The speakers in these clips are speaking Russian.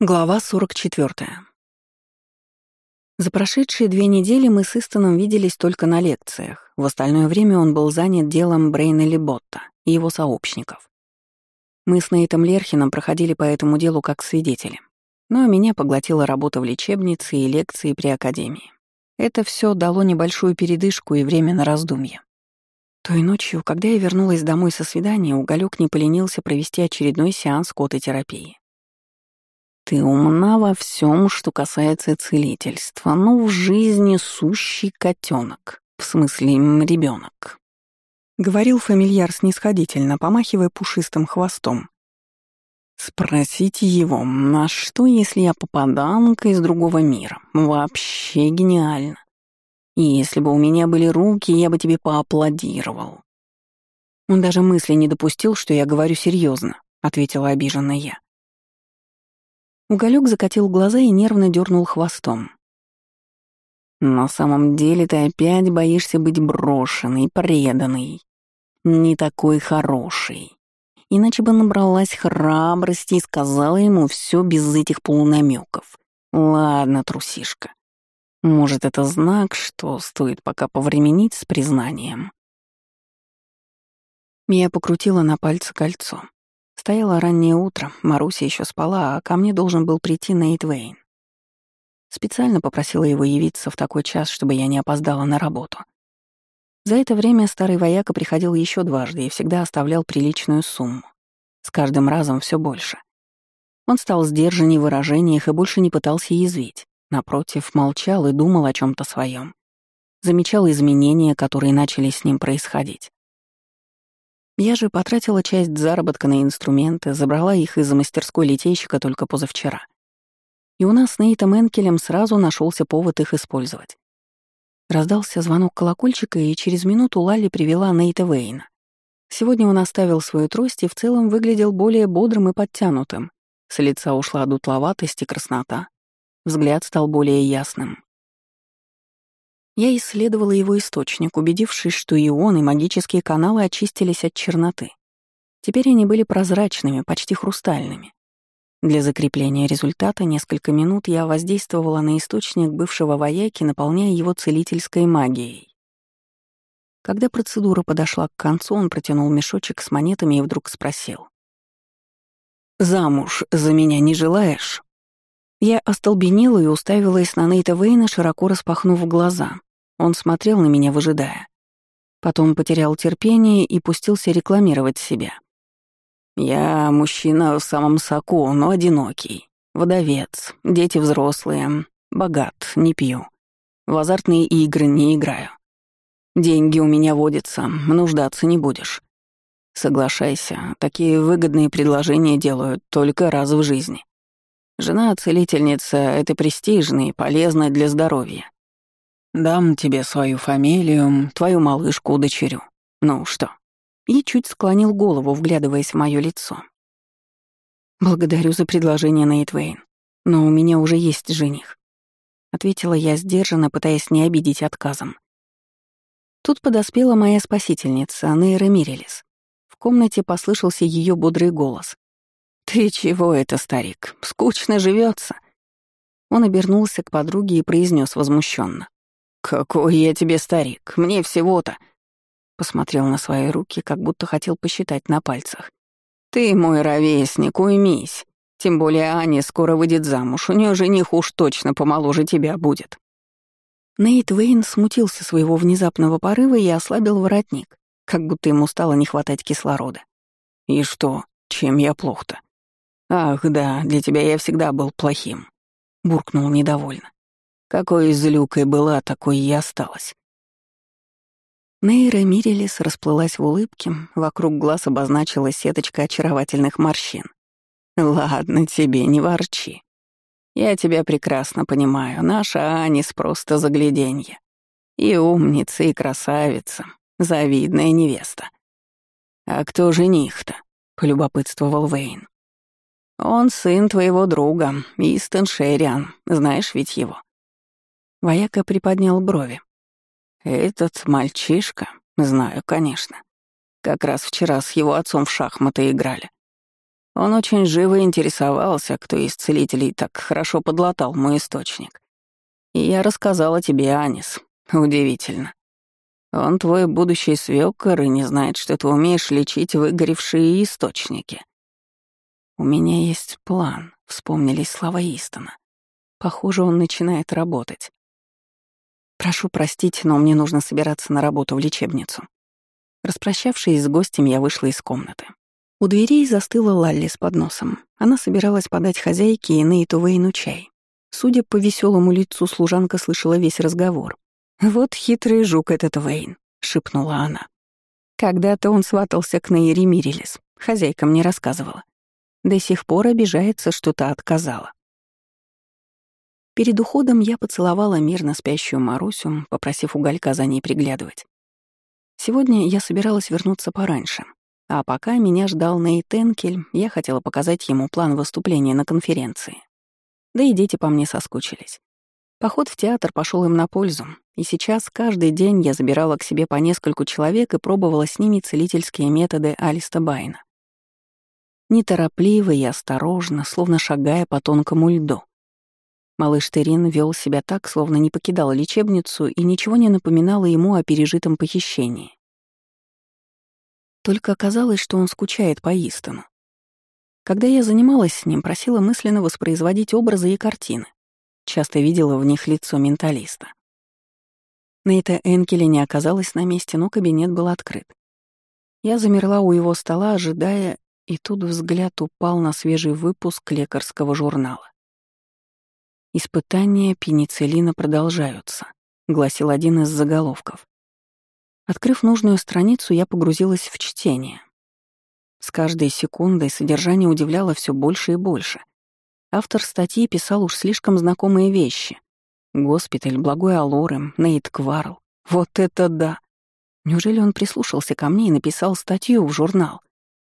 Глава 44. За прошедшие две недели мы с Истоном виделись только на лекциях. В остальное время он был занят делом Брейна Либотта и его сообщников. Мы с Нейтом Лерхином проходили по этому делу как свидетели. Но меня поглотила работа в лечебнице и лекции при академии. Это все дало небольшую передышку и время на раздумье. Той ночью, когда я вернулась домой со свидания, уголек не поленился провести очередной сеанс кототерапии. Ты умна во всем, что касается целительства, но в жизни сущий котенок, в смысле ребенок. Говорил фамильяр снисходительно, помахивая пушистым хвостом. Спросите его, на что, если я попаданка из другого мира? Вообще гениально. И если бы у меня были руки, я бы тебе поаплодировал. Он даже мысли не допустил, что я говорю серьезно, ответила обиженно я. Уголек закатил глаза и нервно дернул хвостом. «На самом деле ты опять боишься быть брошенной, преданной. Не такой хороший. Иначе бы набралась храбрости и сказала ему все без этих полунамеков. Ладно, трусишка. Может, это знак, что стоит пока повременить с признанием?» Я покрутила на пальце кольцо. Стояло раннее утро, Маруся еще спала, а ко мне должен был прийти Нейт Вейн. Специально попросила его явиться в такой час, чтобы я не опоздала на работу. За это время старый вояка приходил еще дважды и всегда оставлял приличную сумму. С каждым разом все больше. Он стал сдержанней в выражениях и больше не пытался язвить. Напротив, молчал и думал о чем то своем. Замечал изменения, которые начали с ним происходить. Я же потратила часть заработка на инструменты, забрала их из мастерской литейщика только позавчера. И у нас с Нейтом Энкелем сразу нашелся повод их использовать. Раздался звонок колокольчика, и через минуту Лалли привела Нейта Вейна. Сегодня он оставил свою трость и в целом выглядел более бодрым и подтянутым. С лица ушла дутловатость и краснота. Взгляд стал более ясным. Я исследовала его источник, убедившись, что и он, и магические каналы очистились от черноты. Теперь они были прозрачными, почти хрустальными. Для закрепления результата несколько минут я воздействовала на источник бывшего вояки, наполняя его целительской магией. Когда процедура подошла к концу, он протянул мешочек с монетами и вдруг спросил. «Замуж за меня не желаешь?» Я остолбенела и уставилась на Нейта Вейна, широко распахнув глаза. Он смотрел на меня, выжидая. Потом потерял терпение и пустился рекламировать себя. «Я мужчина в самом соку, но одинокий. Вдовец, дети взрослые, богат, не пью. В азартные игры не играю. Деньги у меня водятся, нуждаться не будешь. Соглашайся, такие выгодные предложения делают только раз в жизни. Жена-целительница — это престижно и полезно для здоровья. Дам тебе свою фамилию, твою малышку удочерю. Ну что?» И чуть склонил голову, вглядываясь в мое лицо. «Благодарю за предложение, Нейтвейн, но у меня уже есть жених», — ответила я сдержанно, пытаясь не обидеть отказом. Тут подоспела моя спасительница, Нейра Мирелис. В комнате послышался ее бодрый голос. «Ты чего это, старик? Скучно живется. Он обернулся к подруге и произнес возмущенно: «Какой я тебе старик, мне всего-то...» Посмотрел на свои руки, как будто хотел посчитать на пальцах. «Ты мой ровесник, уймись. Тем более Аня скоро выйдет замуж, у нее жених уж точно помоложе тебя будет». Нейт Вейн смутился своего внезапного порыва и ослабил воротник, как будто ему стало не хватать кислорода. «И что, чем я плох-то?» «Ах, да, для тебя я всегда был плохим», — буркнул недовольно. Какой злюкой была, такой и осталась. Нейра Мирелис расплылась в улыбке, вокруг глаз обозначилась сеточка очаровательных морщин. «Ладно тебе, не ворчи. Я тебя прекрасно понимаю, наша Анис просто загляденье. И умница, и красавица, завидная невеста. А кто жених-то?» — полюбопытствовал Вейн. «Он сын твоего друга, Истон Шериан, знаешь ведь его?» Вояка приподнял брови. «Этот мальчишка? Знаю, конечно. Как раз вчера с его отцом в шахматы играли. Он очень живо интересовался, кто из целителей так хорошо подлатал мой источник. И я рассказала тебе, Анис. Удивительно. Он твой будущий свёкор и не знает, что ты умеешь лечить выгоревшие источники. У меня есть план, вспомнились слова Истона. Похоже, он начинает работать. Прошу простить, но мне нужно собираться на работу в лечебницу. Распрощавшись с гостем, я вышла из комнаты. У дверей застыла Лалли с подносом. Она собиралась подать хозяйке и Нейту Вейну чай. Судя по веселому лицу, служанка слышала весь разговор. «Вот хитрый жук этот Вейн», — шепнула она. Когда-то он сватался к Нейре Мирилис. Хозяйка мне рассказывала. До сих пор обижается, что та отказала. Перед уходом я поцеловала мирно спящую Марусю, попросив уголька за ней приглядывать. Сегодня я собиралась вернуться пораньше, а пока меня ждал Нейт Энкель, я хотела показать ему план выступления на конференции. Да и дети по мне соскучились. Поход в театр пошел им на пользу, и сейчас каждый день я забирала к себе по нескольку человек и пробовала с ними целительские методы Алиста Байна. Неторопливо и осторожно, словно шагая по тонкому льду. Малыш Терин вел себя так, словно не покидал лечебницу и ничего не напоминало ему о пережитом похищении. Только оказалось, что он скучает по Истону. Когда я занималась с ним, просила мысленно воспроизводить образы и картины. Часто видела в них лицо менталиста. Нейта Энкеля не оказалась на месте, но кабинет был открыт. Я замерла у его стола, ожидая, и тут взгляд упал на свежий выпуск лекарского журнала. «Испытания пенициллина продолжаются», — гласил один из заголовков. Открыв нужную страницу, я погрузилась в чтение. С каждой секундой содержание удивляло все больше и больше. Автор статьи писал уж слишком знакомые вещи. Госпиталь, Благой Алорем, Нейт Кварл. Вот это да! Неужели он прислушался ко мне и написал статью в журнал?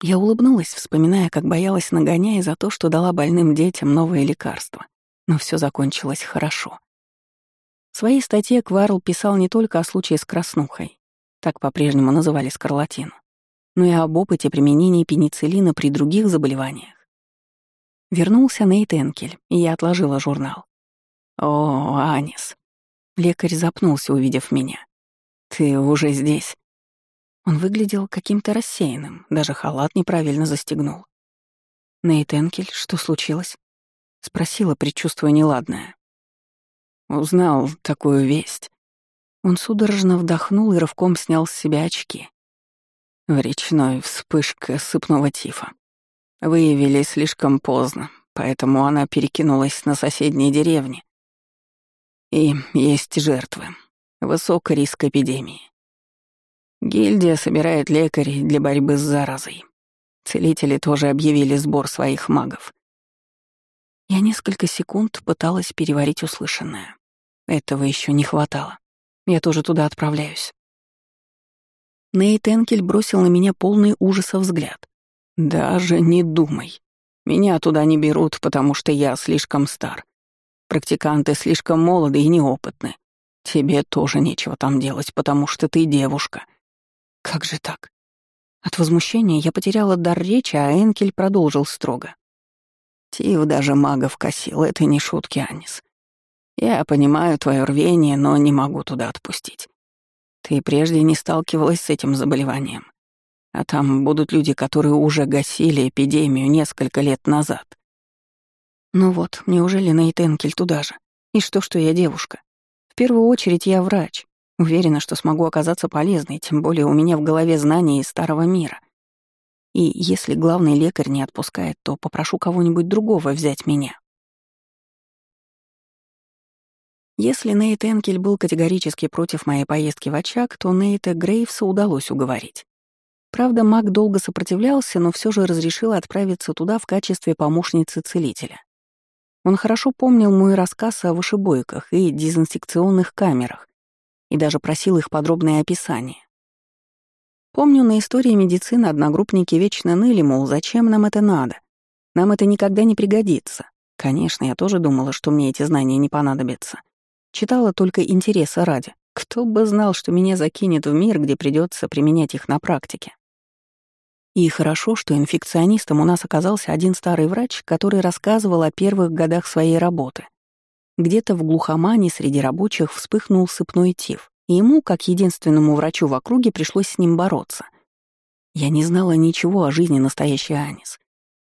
Я улыбнулась, вспоминая, как боялась нагоняя за то, что дала больным детям новое лекарство. Но все закончилось хорошо. В своей статье Кварл писал не только о случае с краснухой, так по-прежнему называли скарлатину, но и об опыте применения пенициллина при других заболеваниях. Вернулся Нейт Энкель, и я отложила журнал. «О, Анис!» Лекарь запнулся, увидев меня. «Ты уже здесь?» Он выглядел каким-то рассеянным, даже халат неправильно застегнул. «Нейт Энкель, что случилось?» — спросила, предчувствуя неладное. «Узнал такую весть. Он судорожно вдохнул и рывком снял с себя очки. В речной вспышка сыпного тифа. Выявили слишком поздно, поэтому она перекинулась на соседние деревни. И есть жертвы. Высокий риск эпидемии. Гильдия собирает лекарей для борьбы с заразой. Целители тоже объявили сбор своих магов. Я несколько секунд пыталась переварить услышанное. Этого еще не хватало. Я тоже туда отправляюсь». Нейт Энкель бросил на меня полный ужаса взгляд. «Даже не думай. Меня туда не берут, потому что я слишком стар. Практиканты слишком молоды и неопытны. Тебе тоже нечего там делать, потому что ты девушка». «Как же так?» От возмущения я потеряла дар речи, а Энкель продолжил строго. Тив даже магов косил, это не шутки, Анис. Я понимаю твое рвение, но не могу туда отпустить. Ты прежде не сталкивалась с этим заболеванием. А там будут люди, которые уже гасили эпидемию несколько лет назад. Ну вот, неужели Нейтенкель туда же? И что, что я девушка? В первую очередь я врач. Уверена, что смогу оказаться полезной, тем более у меня в голове знания из старого мира. И если главный лекарь не отпускает, то попрошу кого-нибудь другого взять меня. Если Нейт Энкель был категорически против моей поездки в очаг, то Нейта Грейвса удалось уговорить. Правда, маг долго сопротивлялся, но все же разрешил отправиться туда в качестве помощницы целителя. Он хорошо помнил мой рассказ о вышибойках и дезинфекционных камерах и даже просил их подробное описание. Помню, на истории медицины одногруппники вечно ныли, мол, зачем нам это надо? Нам это никогда не пригодится. Конечно, я тоже думала, что мне эти знания не понадобятся. Читала только интереса ради. Кто бы знал, что меня закинет в мир, где придется применять их на практике. И хорошо, что инфекционистом у нас оказался один старый врач, который рассказывал о первых годах своей работы. Где-то в глухомане среди рабочих вспыхнул сыпной тиф, и ему, как единственному врачу в округе, пришлось с ним бороться. Я не знала ничего о жизни настоящей Анис.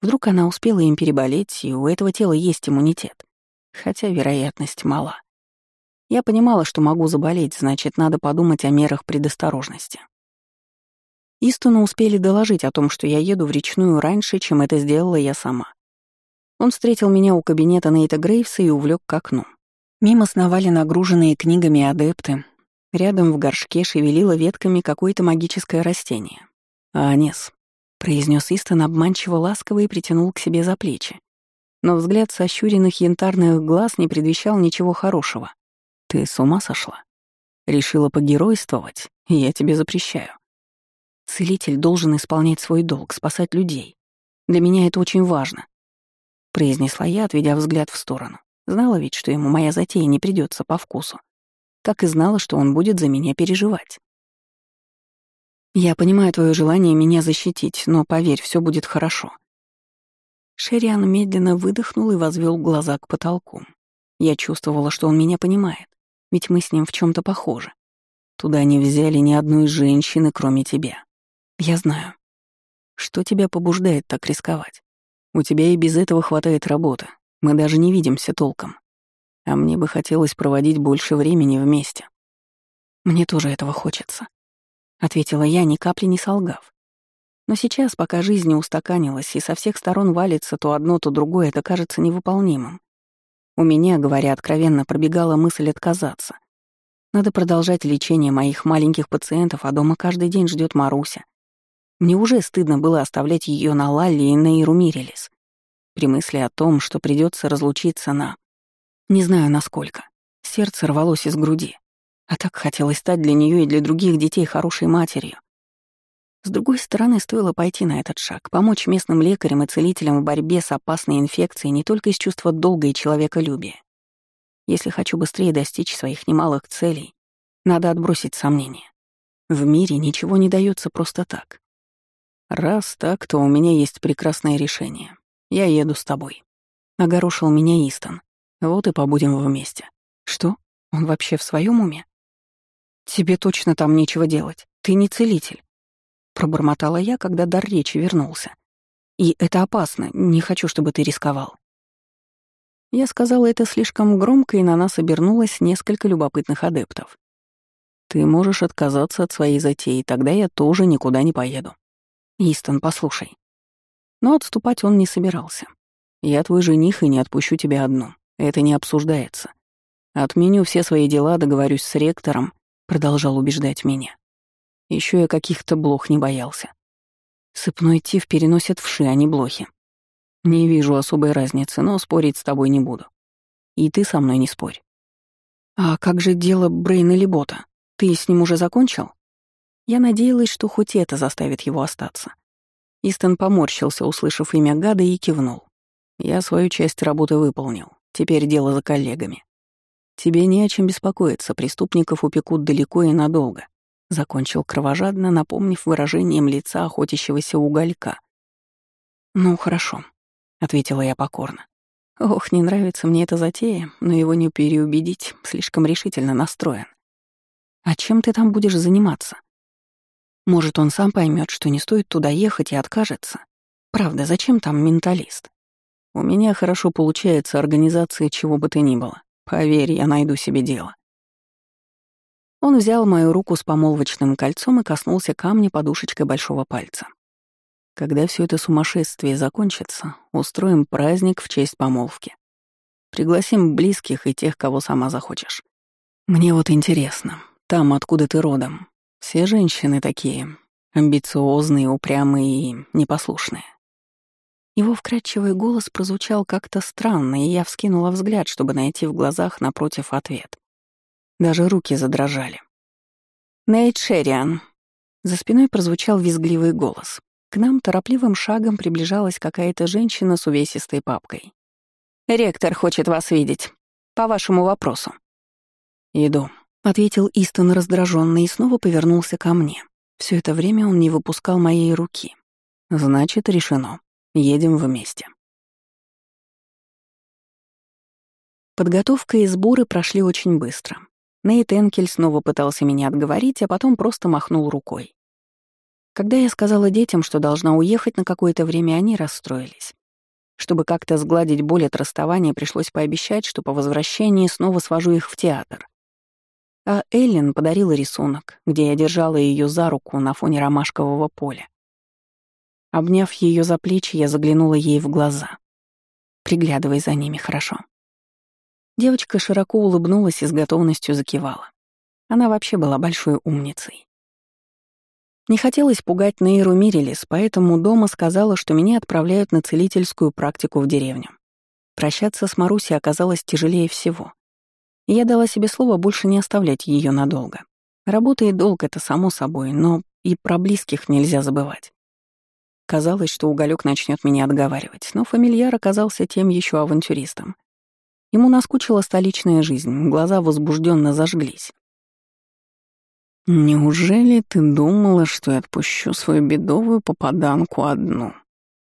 Вдруг она успела им переболеть, и у этого тела есть иммунитет. Хотя вероятность мала. Я понимала, что могу заболеть, значит, надо подумать о мерах предосторожности. Истону успели доложить о том, что я еду в речную раньше, чем это сделала я сама. Он встретил меня у кабинета Нейта Грейвса и увлек к окну. Мимо сновали нагруженные книгами адепты. Рядом в горшке шевелило ветками какое-то магическое растение. «Анес», — произнес Истон обманчиво ласково и притянул к себе за плечи. Но взгляд сощуренных янтарных глаз не предвещал ничего хорошего. «Ты с ума сошла? Решила погеройствовать? Я тебе запрещаю. Целитель должен исполнять свой долг, спасать людей. Для меня это очень важно», — произнесла я, отведя взгляд в сторону. Знала ведь, что ему моя затея не придется по вкусу. Как и знала, что он будет за меня переживать. «Я понимаю твое желание меня защитить, но поверь, все будет хорошо». Шериан медленно выдохнул и возвел глаза к потолку. Я чувствовала, что он меня понимает, ведь мы с ним в чем то похожи. Туда не взяли ни одной женщины, кроме тебя. Я знаю. Что тебя побуждает так рисковать? У тебя и без этого хватает работы. Мы даже не видимся толком. А мне бы хотелось проводить больше времени вместе. Мне тоже этого хочется. Ответила я, ни капли не солгав. Но сейчас, пока жизнь не устаканилась и со всех сторон валится то одно, то другое, это кажется невыполнимым. У меня, говоря откровенно, пробегала мысль отказаться. Надо продолжать лечение моих маленьких пациентов, а дома каждый день ждет Маруся. Мне уже стыдно было оставлять ее на Лалли и Нейру Мирелис. При мысли о том, что придется разлучиться на... Не знаю, насколько. Сердце рвалось из груди. А так хотелось стать для нее и для других детей хорошей матерью. С другой стороны, стоило пойти на этот шаг, помочь местным лекарям и целителям в борьбе с опасной инфекцией не только из чувства долга и человеколюбия. Если хочу быстрее достичь своих немалых целей, надо отбросить сомнения. В мире ничего не дается просто так. «Раз так, то у меня есть прекрасное решение. Я еду с тобой». Огорошил меня Истон. Вот и побудем вместе. Что? Он вообще в своем уме? Тебе точно там нечего делать. Ты не целитель. Пробормотала я, когда дар речи вернулся. И это опасно. Не хочу, чтобы ты рисковал. Я сказала это слишком громко, и на нас обернулось несколько любопытных адептов. Ты можешь отказаться от своей затеи, тогда я тоже никуда не поеду. «Истон, послушай». Но отступать он не собирался. «Я твой жених и не отпущу тебя одну. Это не обсуждается. Отменю все свои дела, договорюсь с ректором», — продолжал убеждать меня. Еще я каких-то блох не боялся. Сыпной тиф переносят вши, а не блохи. Не вижу особой разницы, но спорить с тобой не буду. И ты со мной не спорь. А как же дело Брейна Либота? Ты с ним уже закончил? Я надеялась, что хоть это заставит его остаться. Истон поморщился, услышав имя гада, и кивнул. «Я свою часть работы выполнил. Теперь дело за коллегами. Тебе не о чем беспокоиться, преступников упекут далеко и надолго», — закончил кровожадно, напомнив выражением лица охотящегося уголька. «Ну, хорошо», — ответила я покорно. «Ох, не нравится мне эта затея, но его не переубедить, слишком решительно настроен. А чем ты там будешь заниматься?» Может, он сам поймет, что не стоит туда ехать и откажется. Правда, зачем там менталист? У меня хорошо получается организация чего бы то ни было. Поверь, я найду себе дело. Он взял мою руку с помолвочным кольцом и коснулся камня подушечкой большого пальца. Когда все это сумасшествие закончится, устроим праздник в честь помолвки. Пригласим близких и тех, кого сама захочешь. Мне вот интересно, там, откуда ты родом, все женщины такие, амбициозные, упрямые и непослушные. Его вкрадчивый голос прозвучал как-то странно, и я вскинула взгляд, чтобы найти в глазах напротив ответ. Даже руки задрожали. «Нейт Шериан!» За спиной прозвучал визгливый голос. К нам торопливым шагом приближалась какая-то женщина с увесистой папкой. «Ректор хочет вас видеть. По вашему вопросу». «Иду», ответил Истон раздраженно и снова повернулся ко мне. Все это время он не выпускал моей руки. Значит, решено. Едем вместе. Подготовка и сборы прошли очень быстро. Нейт Энкель снова пытался меня отговорить, а потом просто махнул рукой. Когда я сказала детям, что должна уехать на какое-то время, они расстроились. Чтобы как-то сгладить боль от расставания, пришлось пообещать, что по возвращении снова свожу их в театр. А Эллен подарила рисунок, где я держала ее за руку на фоне ромашкового поля. Обняв ее за плечи, я заглянула ей в глаза. Приглядывай за ними, хорошо. Девочка широко улыбнулась и с готовностью закивала. Она вообще была большой умницей. Не хотелось пугать Нейру Мирелис, поэтому дома сказала, что меня отправляют на целительскую практику в деревню. Прощаться с Марусей оказалось тяжелее всего. Я дала себе слово больше не оставлять ее надолго. Работа и долг — это само собой, но и про близких нельзя забывать. Казалось, что уголек начнет меня отговаривать, но фамильяр оказался тем еще авантюристом. Ему наскучила столичная жизнь, глаза возбужденно зажглись. «Неужели ты думала, что я отпущу свою бедовую попаданку одну?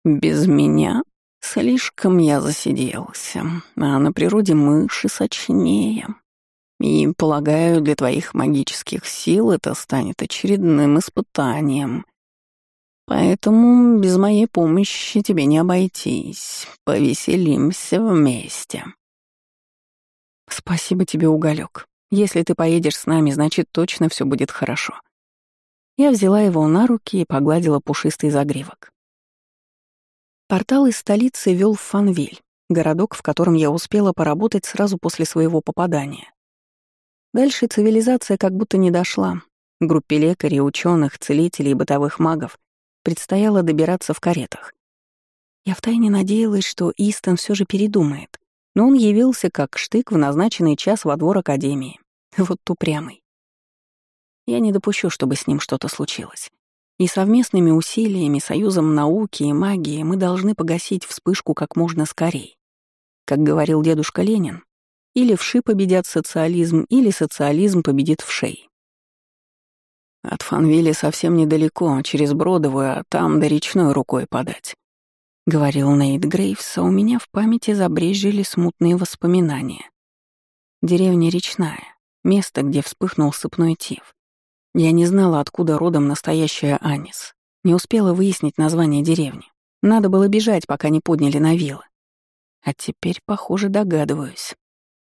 Без меня? Слишком я засиделся, а на природе мыши сочнее. И, полагаю, для твоих магических сил это станет очередным испытанием. Поэтому без моей помощи тебе не обойтись. Повеселимся вместе». «Спасибо тебе, Уголек. Если ты поедешь с нами, значит, точно все будет хорошо». Я взяла его на руки и погладила пушистый загривок. Портал из столицы вел в Фанвиль, городок, в котором я успела поработать сразу после своего попадания. Дальше цивилизация как будто не дошла. Группе лекарей, ученых, целителей и бытовых магов предстояло добираться в каретах. Я втайне надеялась, что Истон все же передумает но он явился как штык в назначенный час во двор Академии. Вот упрямый. Я не допущу, чтобы с ним что-то случилось. И совместными усилиями, союзом науки и магии мы должны погасить вспышку как можно скорее. Как говорил дедушка Ленин, или вши победят социализм, или социализм победит вшей. От Фанвили совсем недалеко, через Бродовую, а там до речной рукой подать. — говорил Нейт Грейвс, а у меня в памяти забрежили смутные воспоминания. Деревня Речная, место, где вспыхнул сыпной тиф. Я не знала, откуда родом настоящая Анис. Не успела выяснить название деревни. Надо было бежать, пока не подняли на вилы. А теперь, похоже, догадываюсь.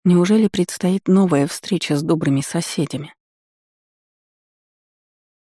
Неужели предстоит новая встреча с добрыми соседями?